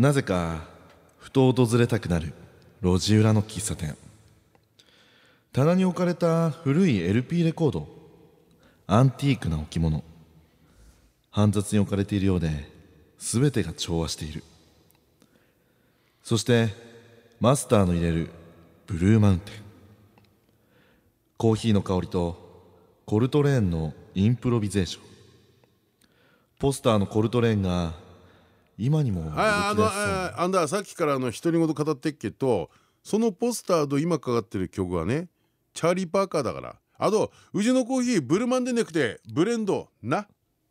なぜかふと訪れたくなる路地裏の喫茶店。棚に置かれた古い LP レコード。アンティークな置物。煩雑に置かれているようで全てが調和している。そしてマスターの入れるブルーマウンテン。コーヒーの香りとコルトレーンのインプロビゼーション。ポスターのコルトレーンが今にも動き出しそう。あのああんださっきからあの独り言語ってっけどそのポスターと今かかってる曲はねチャーリー・パーカーだからあとうちのコーヒーブルマンでなくてブレンドなあ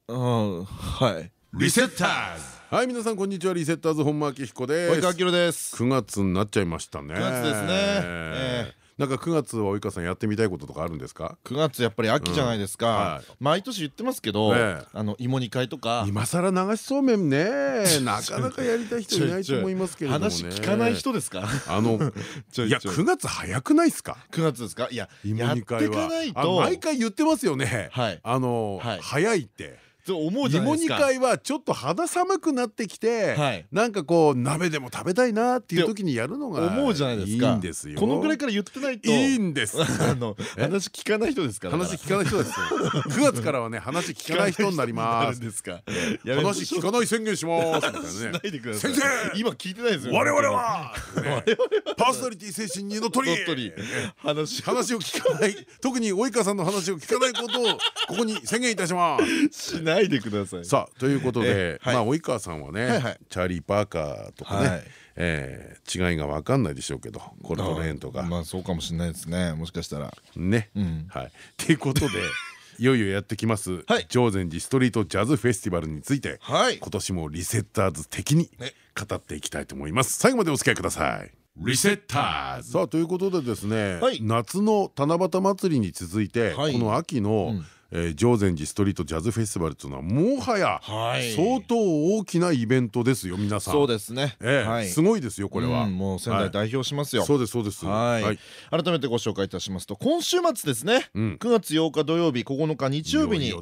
あはいリセッターズはい皆さんこんにちはリセッターズ本間明彦です及川明です9月になっちゃいましたね9月ですねえなんか9月は及川さんやってみたいこととかあるんですか？9月やっぱり秋じゃないですか、毎年言ってますけど、ええ。あの芋煮会とか。今更流しそうめんね。なかなかやりたい人いないと思いますけれどもね。話聞かない人ですか？あのいや ちょいちょい。9月早くないですか？9月。ですかいや芋やってか煮会はあないと。毎回言ってますよね。はい。あのはい。早いってそう思うじゃない芋煮ですか。会はちょっと肌寒くなってきてはい。なんかこう鍋でも食べたいなっていう時にやるのが思うじゃないですか。いいんですよ。このぐらいから言ってないと。いいんです。あのえ？話聞かない人ですから。話聞かない人ですよ。9月からはね話聞かない人になります。んですか。話聞かない宣言します。みたいしなね先生！今聞いてないですよ。我々は！ねパーソナリティ精神にのっとり！のっとり。話話を聞かない。特に及川さんの話を聞かないことをここに宣言いたします。しないでください。さあということでえはい。まあ及川さんははいねはい。チャーリー・パーカーとかはねい。えー違いが分かんないでしょうけどコルトレーンとかまあそうかもしれないですね。もしかしたら。ね。うん。はい。っていうことで いよいよやってきますはい。常禅寺ストリートジャズフェスティバルについてはい。今年もリセッターズ的にね。語っていきたいと思います。最後までお付き合いください。リセッターズ。さあということでですね、はい。夏の七夕祭りに続いて、はい。この秋の、うんえー常禅寺ストリートジャズフェスティバルというのはもはやはい。相当大きなイベントですよ皆さん。そうですね。えすごいですよこれは、うんもう仙台代表しますよ。そうですそうです。はい。改めてご紹介いたしますと今週末ですね。うん。9月8日土曜日9日日曜日に開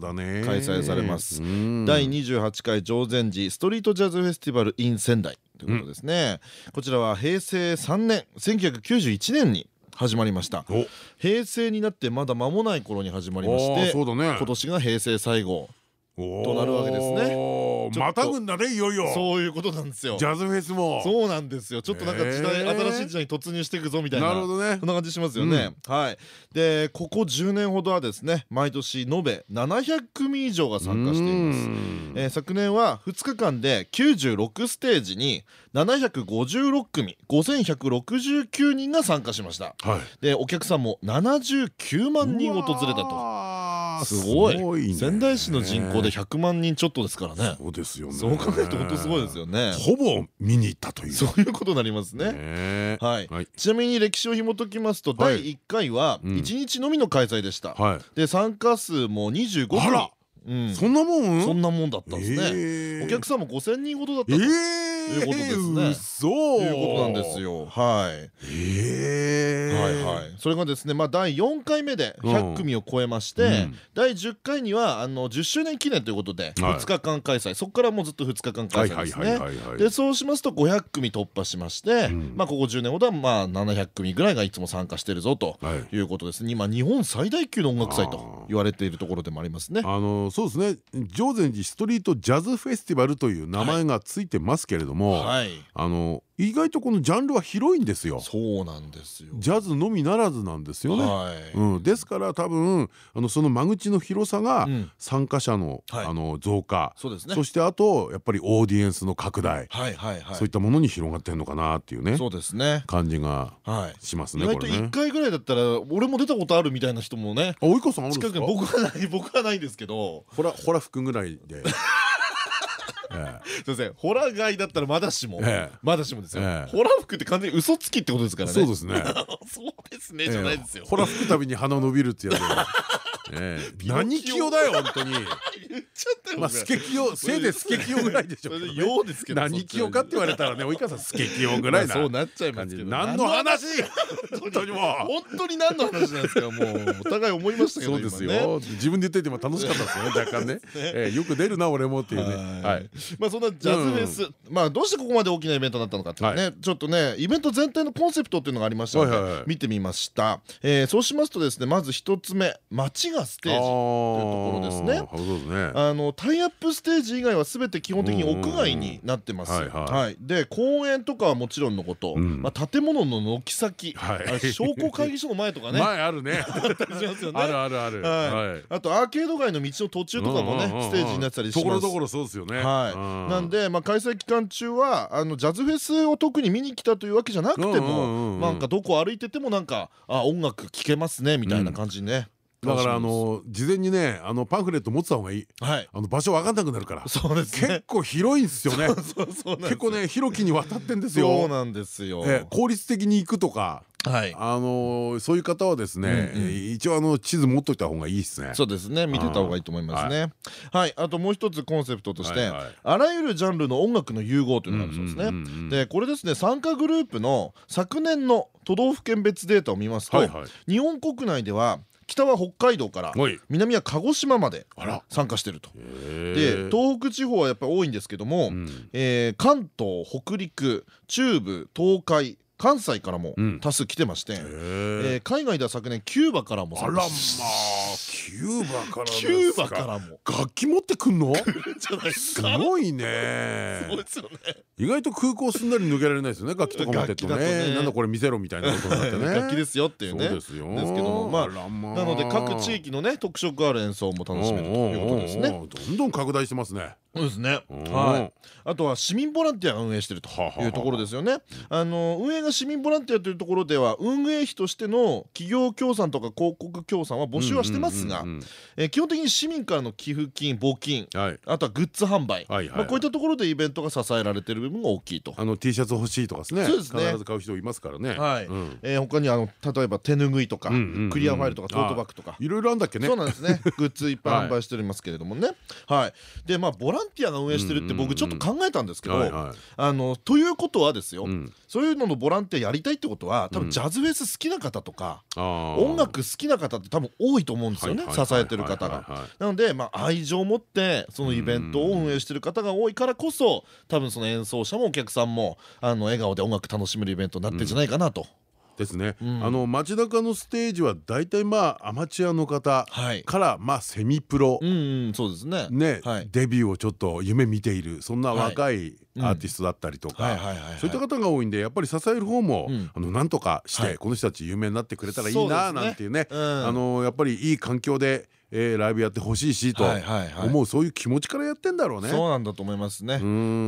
催されます。うん。第28回常禅寺ストリートジャズフェスティバル in 仙台ということですね。こちらは平成3年1991年に始まりました。お。平成になってまだ間もない頃に始まりまして今年が平成最後ととなるわけですね。またぐんだねいよいよ。そういうことなんですよ。ジャズフェスも。そうなんですよ。ちょっとなんか時代新しい時代に突入していくぞみたいななるほどね。そんな感じしますよね。はい。でここ10年ほどはですね毎年延べ700組以上が参加しています。えー昨年は2日間で96ステージに756組5169人が参加しました。はい。でお客さんも79万人訪れたと。とす。ごい。仙台市の人口で100万人ちょっとですからね。そうですよね。そう考えると本当すごいですよね。ほぼ見に行ったという。そういうことになりますね。ね。はい。はい。ちなみに歴史を紐解きますとはい。第1回はうん1日のみの開催でした。はい。で参加数も25組そんなもん？そんなもんだったんですね。ねお客さんも5000人ほどだったえというえことですねそういうことなんですよ。はい。ええはいはい。それがですね、まあ第4回目で100組を超えまして、うん第10回にはあの10周年記念ということではい2日間開催、そこからもうずっと2日間開催ですね。でそうしますと500組突破しまして、んまあここ10年ほどはまあ700組ぐらいがいつも参加してるぞとはいいうことですね。今日本最大級の音楽祭と言われているところでもありますね。あのそうですね常禅寺ストリートジャズフェスティバルという名前がついてますけれども、はい。あの意外とこのジャンルは広いんですよ。そうなんですよ。ジャズのみならずなんですよね。はい。うん、ですから多分あのその間口の広さがうん参加者の,、はいあの増加そうですねそしてあとやっぱりオーディエンスの拡大、はいはいはい。そういったものに広がってんのかなっていうねそうですね。感じがはい。します意外と1ねこれね。回ぐらいだったら俺も出たことあるみたいな人もねあ及川さんあるんですか？僕はない僕はないんですけどほらほら吹くぐらいで すいません。ホラガイだったらまだしもええ。まだしもですよ。ええ。ホラ服って完全に嘘つきってことですからね。そうですね。そうですね。じゃないですよ。ほら吹くたびに鼻伸びるってやつ ええ。何清だよ本当に。ちゃったよまあスケキヨせいぜいスケキヨぐらいでしょようですけど何清かって言われたらね及川さんスケキヨぐらいな。そうなっちゃいますけど。何の話？本当にもう。本当に何の話なんですか？もうお互い思いましたけどそうですよ。自分で言ってても楽しかったですよね若干ね。ええよく出るな俺もっていうね。ははい。いまあそんなジャズフェス、まあどうしてここまで大きなイベントになったのかってね、ちょっとねイベント全体のコンセプトっていうのがありましたので、見てみました、えーそうしますとですねまず一つ目街がステージというところですね。あのタイアップステージ以外は全て基本的に屋外になってます。はいは、はい。で公園とかはもちろんのこと、うん。まあ建物の軒先、商工会議所の前とかね。前あるね。あるあるある。はい。はい。あとアーケード街の道の途中とかもねステージになってたりします。ところどころそうですよね。はい、なんで、まあ、開催期間中はあのジャズフェスを特に見に来たというわけじゃなくてもなんかどこ歩いててもなんかあ音楽聴けますねみたいな感じにね、だからあの事前にねあのパンフレット持ってた方がいい。はい。あの場所わかんなくなるから。そうです結ね構広いんですよね。結構ね広きにわたってんですそうよなんですよ。え効率的に行くとか。はい。あのそういう方はですね一応あの地図持っといた方がいいですね。そうですね。見てた方がいいと思いますね。はい。あともう一つコンセプトとしてあらゆるジャンルの音楽の融合というのがあるそうですね。でこれですね参加グループの昨年の都道府県別データを見ますとはいはい。日本国内では北は北海道からはい。南は鹿児島まで参加してると。でで東北地方はやっぱり多いんですけども、えー関東北陸中部東海関西からもうん。多数来てまして、えー海外では昨年キューバからも参加キューバからキューバからも。楽器持ってくんの？じゃないです。ごいね。意外と空港すんなり抜けられないですよね楽器とか持ってっね。ね。なんだこれ見せろみたいなことになってね。楽器ですよっていうね。そうですけどもまあ。なので各地域のね特色ある演奏も楽しめるということですね。どんどん拡大してますねそうですね。うんはい。あとは市民ボランティアが運営しているというところですよね。あの運営が市民ボランティアというところでは運営費としての企業協賛とか広告協賛は募集はしてますがえー基本的に市民からの寄付金、募金、はいあとはグッズ販売、まあこういったところでイベントが支えられている部分が大きいと。あの T シャツ欲しいとかですねそうですね必ず買う人いますからねはいうんえー他にあの例えば手ぬぐいとかクリアファイルとかトートバッグとかいろいろあんだっけねそうなんですね。グッズいっぱい販売しておりますけれどもね。はい。でまあボランティアが運営してるって僕ちょっと考えたんですけど、あのということはですよ。うんそういうののボランティアやりたいってことは多分ジャズフェス好きな方とか、あー音楽好きな方って多分多いと思うんですよね支えてる方が。なのでまあ愛情を持ってそのイベントを運営してる方が多いからこそ多分その演奏者もお客さんもあの笑顔で音楽楽しめるイベントになってるんじゃないかなと。ですね、うん。あの街中のステージは大体まあアマチュアの方はい。からまあセミプロそうですね。ね、はい。デビューをちょっと夢見ているそんな若いアーティストだったりとかそういった方が多いんでやっぱり支える方も、うん。あのなんとかして、はい。この人たち有名になってくれたらいいななんていうねうん。あのやっぱりいい環境で、えーライブやってほしいしと思うそういう気持ちからやってんだろうね。そうなんだと思いますね。多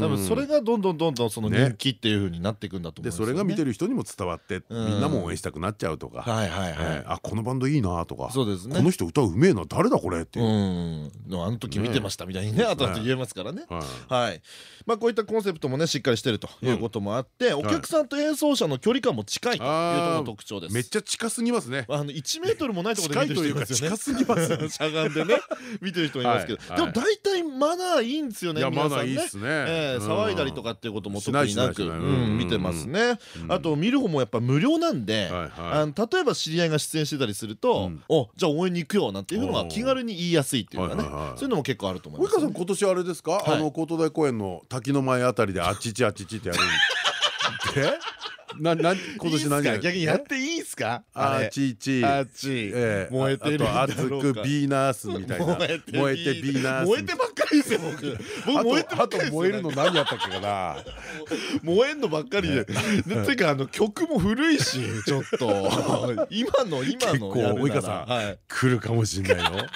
分それがどんどんどんどんその人気っていう風になっていくんだと思いますよね。でそれが見てる人にも伝わって、うんみんなも応援したくなっちゃうとか、はいはいはい。えーあこのバンドいいなとかそうですねこの人歌うめえな誰だこれっていうう、ん、あの時見てましたみたいにね、後々言えますからね。はいはい、まあ、こういったコンセプトもね、しっかりしてるということもあって、お客さんと演奏者の距離感も近いというとこ特徴です。めっちゃ近すぎますね。あの1メートルもないところで見てる人いますよね。近いというか近すぎますしゃがんでね、見てる人いますけど、でも大体マナーいいんですよね。いや皆さんマナーいいっすね。騒いだりとかっていうことも特になく、見てますね。あと見る方もやっぱ無料なんで、例えば知り合いが出演してたりするとうん、おじゃあ応援に行くよなんていうのが気軽に言いやすいっていうかね。そういうのも結構あると思います。ね。及川さん今年あれですか、はい。あの高等大公園の滝の前あたりであっちちあっちちってやるんで なな今年何いいっすか？逆にやっていいっすか？あっあれちちあっちええ。燃えてるあと熱くビーナースみたいな。燃えてビーナース。燃えてばっかりですよ。僕僕燃えてばっかりですよ。燃えるの何やったっけかな。燃えんのばっかりで。てかあの曲も古いし ちょっと。今の今の結構及川さんはい。来るかもしんないよ。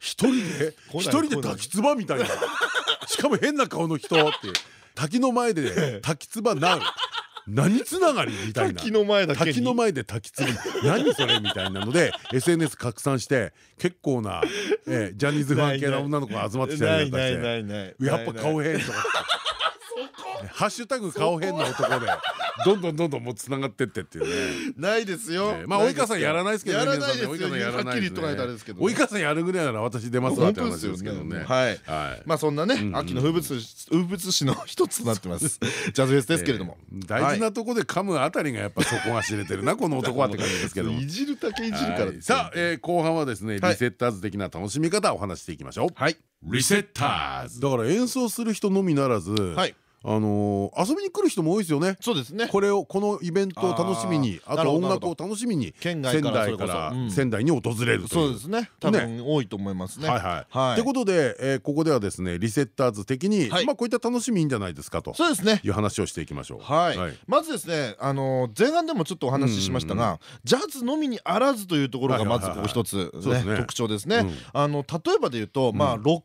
一人で？一人で滝つばみたいな。しかも変な顔の人っていう。滝の前で滝つばなう何つながりみたいな。滝の前だ滝の前で滝つり。何それみたいなので SNS 拡散して結構な、えー、ジャニーズファン系の女の子が集まってきたりんかして。やっぱ顔変とか。ハッシュタグ顔変な男でどんどんどんどんもうつながってってっていうね。ないですよ。まあ及川さんやらないですけどね皆さはっきり言っとかないですけど及川さんやるぐらいなら私出ますわって話ですけどね。は。い。まあそんなね秋の風物風物詩の一つとなってます。ジャズフェスですけれども。大事なとこで噛むあたりがやっぱそこが知れてるなこの男はって感じですけど いじるだけいじるから。さあ後半はですねリセッターズ的な楽しみ方お話していきましょう。はい。リセッターズ。だから演奏する人のみならず、はい、あの遊びに来る人も多いですよね。そうですね。これをこのイベントを楽しみに、あと音楽を楽しみに仙台から仙台に訪れるそうですね。多分多いと思いますね。はいはい。ということで、えここではですねリセッターズ的にまあこういった楽しみいいんじゃないですかとそうですねいう話をしていきましょう。はい。まずですねあの前半でもちょっとお話ししましたが、ジャズのみにあらずというところがまずここ一つね特徴ですね。あの例えばで言うとまあロック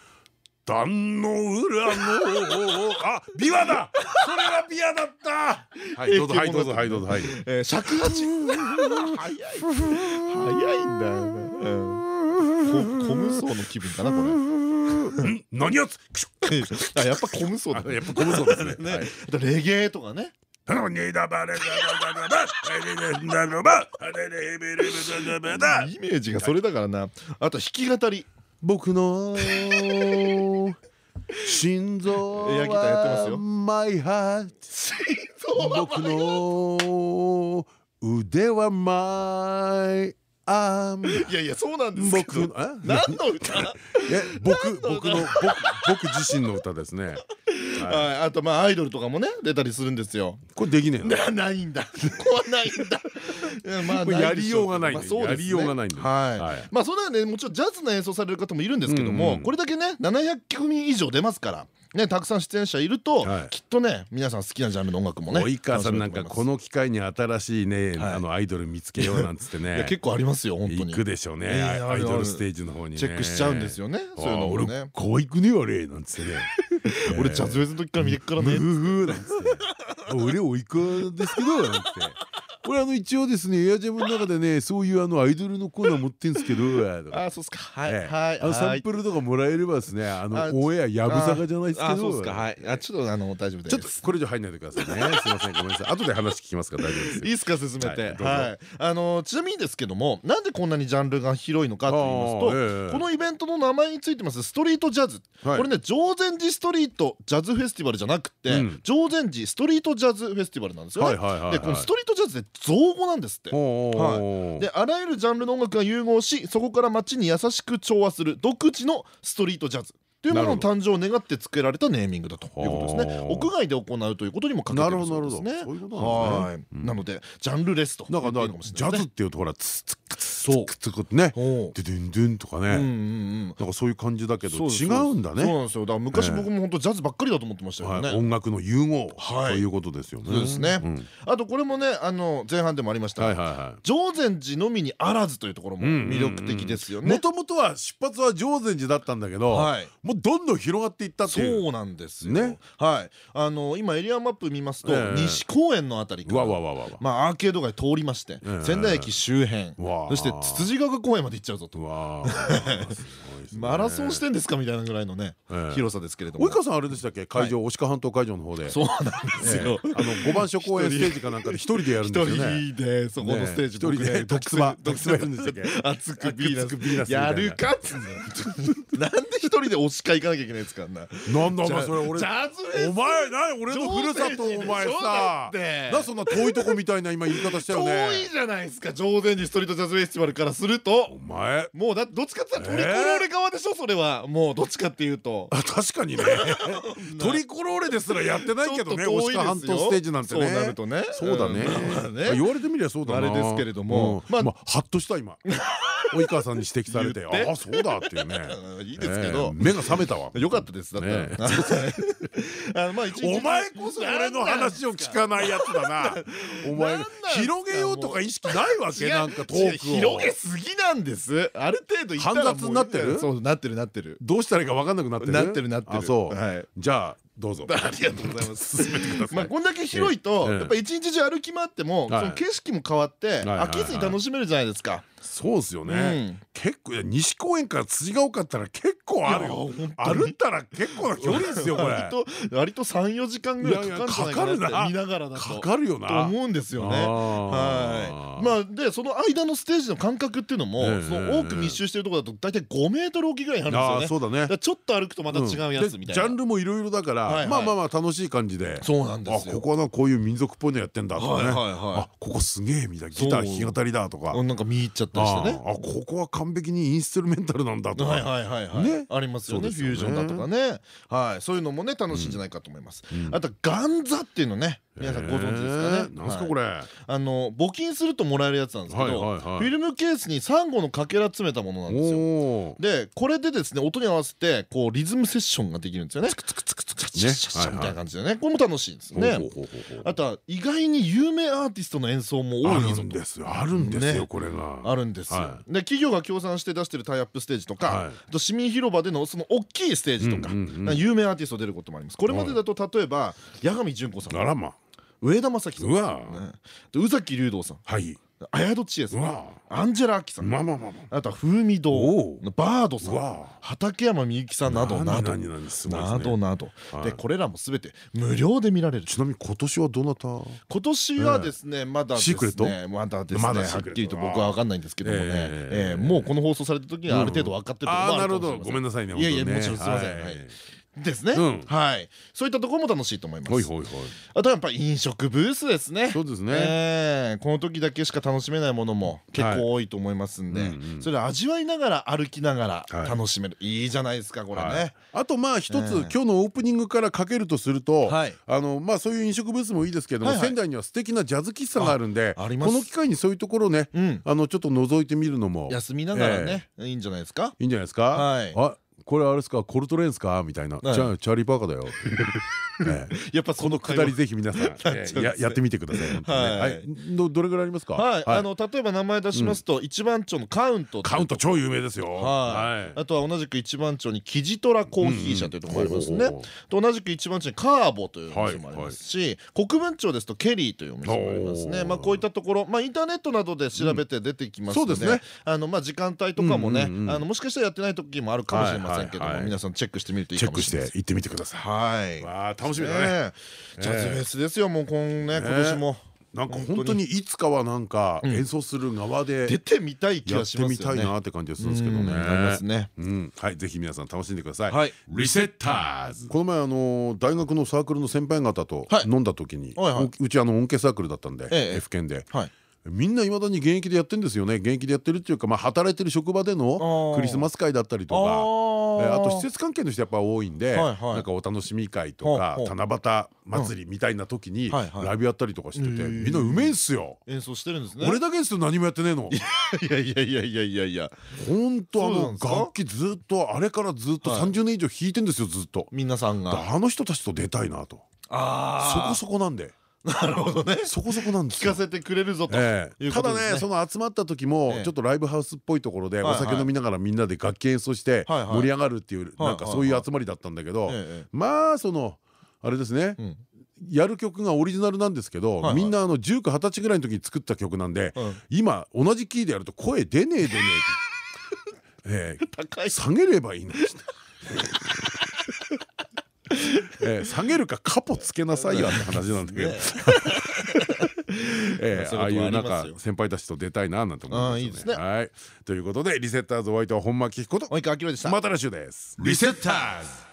壇の裏のあ琵琶だ。それは琵琶だった。はいどうぞはいどうぞはいどうぞはい、えー、尺八。早い早いんだよ、ね、んー、コムソの気分かなこれ。ん？何やつ？あやっぱ小無双だやっぱ小無双ですね。ね、はい、あとレゲエとかね。イメージがそれだからなあと弾き語り僕の心臓エアギターやってますよ。マイハート僕の腕はマイアームいやいやそうなんですけど。僕え？何の歌？え僕僕の僕僕自身の歌ですねはい。あとまあアイドルとかもね出たりするんですよ。これできねえのなないんだ。ここはないんだ。まあやりようがないやりようがないんだはい。はい。まあそれはねもちろんジャズの演奏される方もいるんですけどもこれだけね700組以上出ますからねたくさん出演者いるとはい。きっとね皆さん好きなジャンルの音楽もね及川さんなんかこのの機会に新しいねはい。あのアイドル見つけようなんつってね。結構ありますよ本当に。行くでしょうね。アイドルステージの方にね。チェックしちゃうんですよねそういうのもね。可愛くねあれなんつってね。俺ジャズフェスの時から見てっからね。ブフフなんつってあ 俺及川ですけどなんて これあの一応ですねエアジャムの中でねそういうあのアイドルのコーナー持ってんすけどあそうっすか。はいええ。はいあのサはい。ンプルとかもらえればですねああのオンエアやぶさかじゃないですけあそうっすどか。はい。あちょっとあの大丈夫です。ちょっとこれ以上入んないでくださいね。すいません。ごめんなさい。後で話聞きますから大丈夫です。いいっすか進めて。はいあのちなみにですけどもなんでこんなにジャンルが広いのかと言いますとええ。このイベントの名前についてますストリートジャズ。はい。これね常禅寺ストリートジャズフェスティバルじゃなくてうん常禅寺ストリートジャズフェスティバルなんですよねはいはいはいはいでこのストリートジャズって造語なんですって。はであらゆるジャンルの音楽が融合しそこから街に優しく調和する独自のストリートジャズというものの誕生を願って付けられたネーミングだということですね。はあ屋外で行うということにもかけてるそうですね。なのでジャンルレスとなんか言っていいのかもしれないですねジャズっていうとほらツツクツそうクツクってねでドゥンドゥンとかねなんかそういう感じだけど違うんだそうねなんですよだから昔僕も本当ジャズばっかりだと思ってましたよねはい音楽の融合はいということですよねそうですねんあとこれもねあの前半でもありました常禅寺のみにあらずというところも魅力的ですよねいもともとは出発は常禅寺だったんだけどはいもうどんどん広がっていったっていう。そうなんですよ。ね。はい。あの今エリアマップ見ますとええ。西公園のあたりからわわわわまあアーケード街通りましてええ。仙台駅周辺。そしてつつじヶ丘公園まで行っちゃうぞと ですね。マラソンしてんですかみたいなぐらいのねええ。広さですけれども。及川さんあれでしたっけ？会場押川半島会場の方で。そうなんですよ。ええ。あの五番所公園ステージかなんかで一人でやるん一ですよね。人でそこのステージね一人でドクツバドクツバやるんでしたっけ？熱くビーナス。やるかっつうなんで一人で押し会行かなきゃいけないんですかな。なんだお前それ俺ジャズお前な俺のふるさとお前さ。なそんな遠いとこみたいな今言い方したよね。遠いじゃないですか。常禅寺ストリートジャズフェスティバルからすると。お前。もうだどっちかって言ったらトリコローレ側でしょそれは。もうどっちかっていうと。あ確かに ね。トリコローレですらやってないけどねちょっと遠いですよ。押川半島ステージなんてね。そうなるとね。そうだね。言われてみりゃそうだな。あれですけれども。まあハッとした今及川さんに指摘されてああそうだっていうね。いいですけど。えー目が覚めたわ。よかったですだったら。お前こそ俺の話を聞かないやつだな。お前広げようとか意識ないわけ？なんかトークを。広げすぎなんです。ある程度煩雑になってる？そうなってるなってる。どうしたらいいか分かんなくなってる？なってるなってる。あそう。はい。じゃあどうぞ。ありがとうございます。進めてください。まあこんだけ広いとええ。やっぱ一日中歩き回ってもそはい。の景色も変わって飽きずに楽しめるじゃないですか。そうですようねん。結構西公園から辻ヶ丘ったら結構あるよ。歩ったら結構な距離ですよこれ。割と割と三四時間ぐらいかかるんじゃないかな見ながらだと。かかるよな。と思うんですよね。はい。まあでその間のステージの間隔っていうのもええその多く密集してるところだと大体5メートルおきぐらいにあるんですよね。そうだね。ちょっと歩くとまた違うやつみたいな。ジャンルもいろいろだからはいはい。まあまあまあ楽しい感じで。そうなんですよ。あここはなこういう民族っぽいのやってんだとかね。あここすげえみたいな。ギター弾き語りだとか。なんか見入っちゃったりしてね。ああここは完璧にインストゥルメンタルなんだとか。はいはいはいはい、ね。ありますよねフュージョンだとかね。はい。そういうのもね楽しいんじゃないかと思います、あとガンザっていうのね。皆さんご存知ですかね、えー。なんすかはい。これあの募金するともらえるやつなんですけど、フィルムケースにサンゴのかけら詰めたものなんですよ。でこれでですね音に合わせてこうリズムセッションができるんですよね。つくつくつくつくシャッシャッシャッみたいな感じでねこれも楽しいですねあとは意外に有名アーティストの演奏も多あいぞとるんですよあるんですよねこれがあるんですよ、はで企業が協賛して出してるタイアップステージとか、はい。あと市民広場でのその大きいステージとか、有名アーティスト出ることもあります。これまでだと例えば八神純子さんあらま上田正樹さんうわ。ねで宇崎竜童さん。はい。綾戸千恵さうんわ。アンジェラ・アキさん。まあまあまあまあ。あとは風味堂バードさうんわ。畠山みゆきさんなどなど。なね。どなど。はい。でこれらも全て無料で見られる。ちなみに今年はどなた？今年はですねまだですシークレット？ねまだですねはっきりと僕は分かんないんですけどもね。えーえーもうこの放送された時にはある程度分かってるところもあああなるるかもしれません。ほど。ごめんなさいね。いやいやもちろんすいません。はい。はいですね。うん。はい。そういったところも楽しいと思います。あとはやっぱり飲食ブースですね。そうですね。えーこの時だけしか楽しめないものも結構多いと思いますんでそれを味わいながら歩きながらはい。楽しめる。いいじゃないですかこれはい。ねあとまあ一つええ今日のオープニングからかけるとするとはい。あのまあそういう飲食ブースもいいですけども仙台には素敵なジャズ喫茶があるんでこの機会にそういうところねうん。あのちょっと覗いてみるのも。休みながらねいいんじゃないですか？いいんじゃないですか？はい。あこれあれですか？コルトレーンですか？みたいな。チャーリー・パーカーだよ。ええ。やっぱこのくだりぜひ皆さんええ ややってみてくださいはい。はい。どどれぐらいありますか？はい、あの例えば名前出しますと、一番町のカウントカウント超有名ですよ。はい、はい。あとは同じく一番町にキジトラコーヒー社というところもありますね。と同じく一番町にカーボというお店もありますし、国分町ですとケリーというお店もありますね。まあこういったところまあインターネットなどで調べて出てきますので,、うん。そうですね。あのまあ時間帯とかもね、あのもしかしたらやってない時もあるかもしれませんけども、皆さんチェックしてみるといいチェックかもしれない。ですして行ってみてください。はい。わあ楽しみだね。ジャズフェスですよもう今ね今年も。なんか本当にいつかはなんか演奏する側で出てみたい気がしてますみよねたいなって感じがするんですけどね。うんありますね。うん。はいぜひ皆さん楽しんでください。はい。リセッターズ。この前あの大学のサークルの先輩方と。はい。飲んだ時に。ううちあの音系サークルだったんでええ。F 研で。はいみんないまだに現役でやってるんですよね。現役でやってるっていうかまあ働いてる職場でのクリスマス会だったりとか。えー。あと施設関係の人やっぱ多いんでなんかお楽しみ会とか七夕祭りみたいな時にライブやったりとかしててみんなうめえんすよ。演奏してるんですね。俺だけですよ何もやってねえの。いやいやいやいやいや。いや本当あのそうなんですか？楽器ずっとあれからずっとはい。30年以上弾いてんですよずっと。皆さんが。あの人たちと出たいなと。そあこそこなんでなるほどね。そこそこなんですよ。聞かせてくれるぞとただねねその集まった時もええ。ちょっとライブハウスっぽいところではいお酒飲みながらみんなで楽器演奏して盛り上がるっていうはいなんかそういう集まりだったんだけどええまあそのあれですね。うん。やる曲がオリジナルなんですけどみんなあの19、20歳ぐらいの時に作った曲なんでうん。今同じキーでやると声出ねえ出ねえって。下げればいいのに ええ下げるかカポつけなさいよって話なんだけど。ね。ええそういうこともあああいうなんか先輩たちと出たいななんて思いますよああいいですね。はい。ということでリセッターズお相手は本間明彦と及川明でした。また来週です。リセッターズ